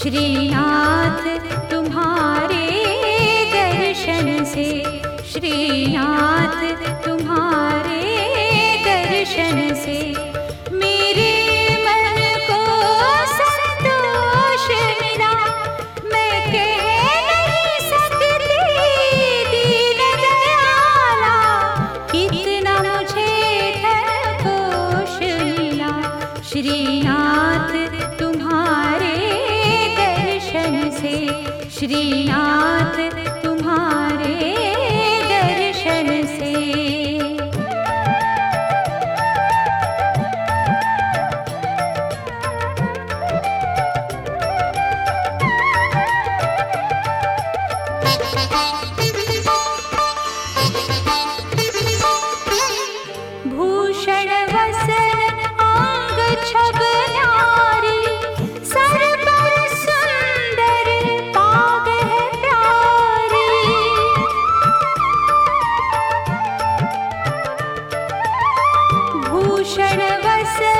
श्रीनाथ, तुम्हारे दर्शन से। श्रीनाथ, तुम्हारे दर्शन से। मेरे मन को संतोष मिला। मैं कह नहीं सकती दीन दयाला कितना मुझे धन मिला। श्रीनाथ, तुम्हारे श्रीनाथ तुम्हारे दर्शन से Thank you. भूषणवस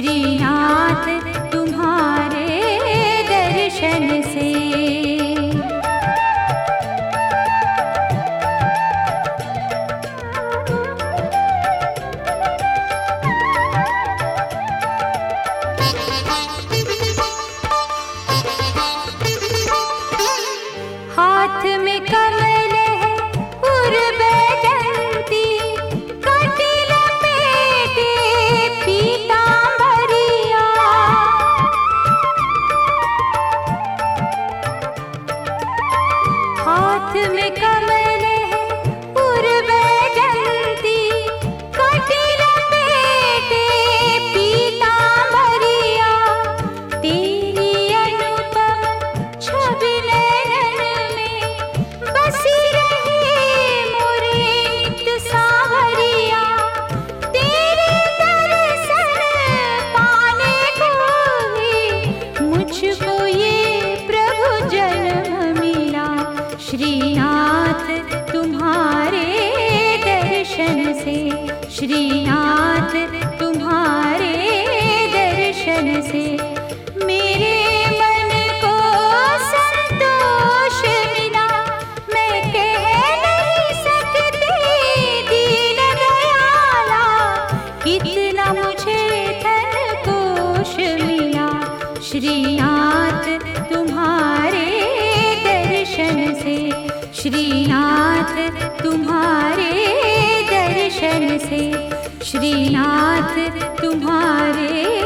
श्रीनाथ श्रीनाथ तुम्हारे दर्शन से मेरे मन को संतोष मिला। मैं कह नहीं सकती, दीन दयाला कितना मुझे धनकोश मिला। श्रीनाथ तुम्हारे दर्शन से श्रीनाथ चैन से श्रीनाथ तुम्हारे